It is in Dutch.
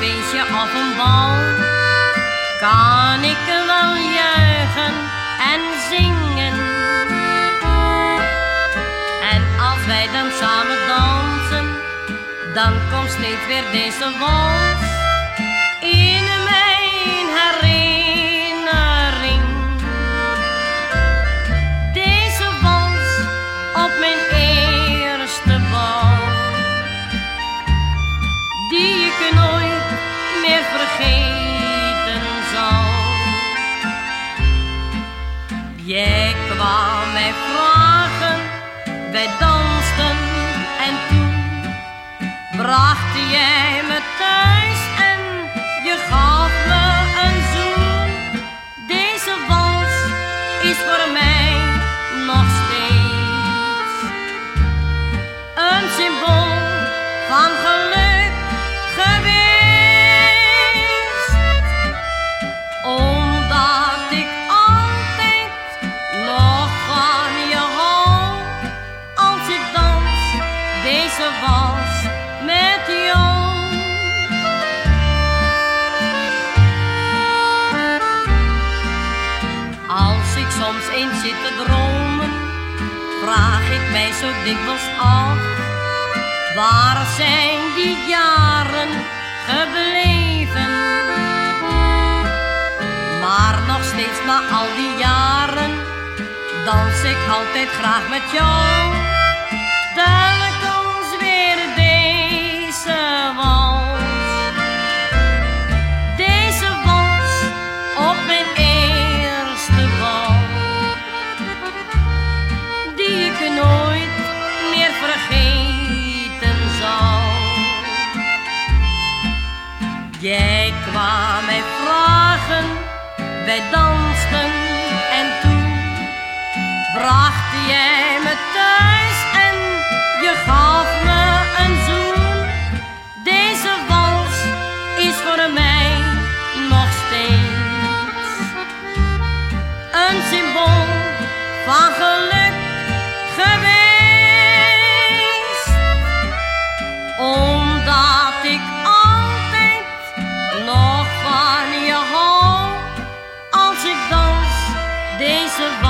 feestje of een bal, kan ik wel juichen en zingen. En als wij dan samen dansen, dan komt steeds weer deze wals. Jij kwam mij vragen, wij dansten deze wals met jou. Als ik soms eens zit te dromen, vraag ik mij zo dikwijls af. Waar zijn die jaren gebleven? Maar nog steeds na al die jaren, dans ik altijd graag met jou. Kwam mij vragen, wij dansten en toen survive.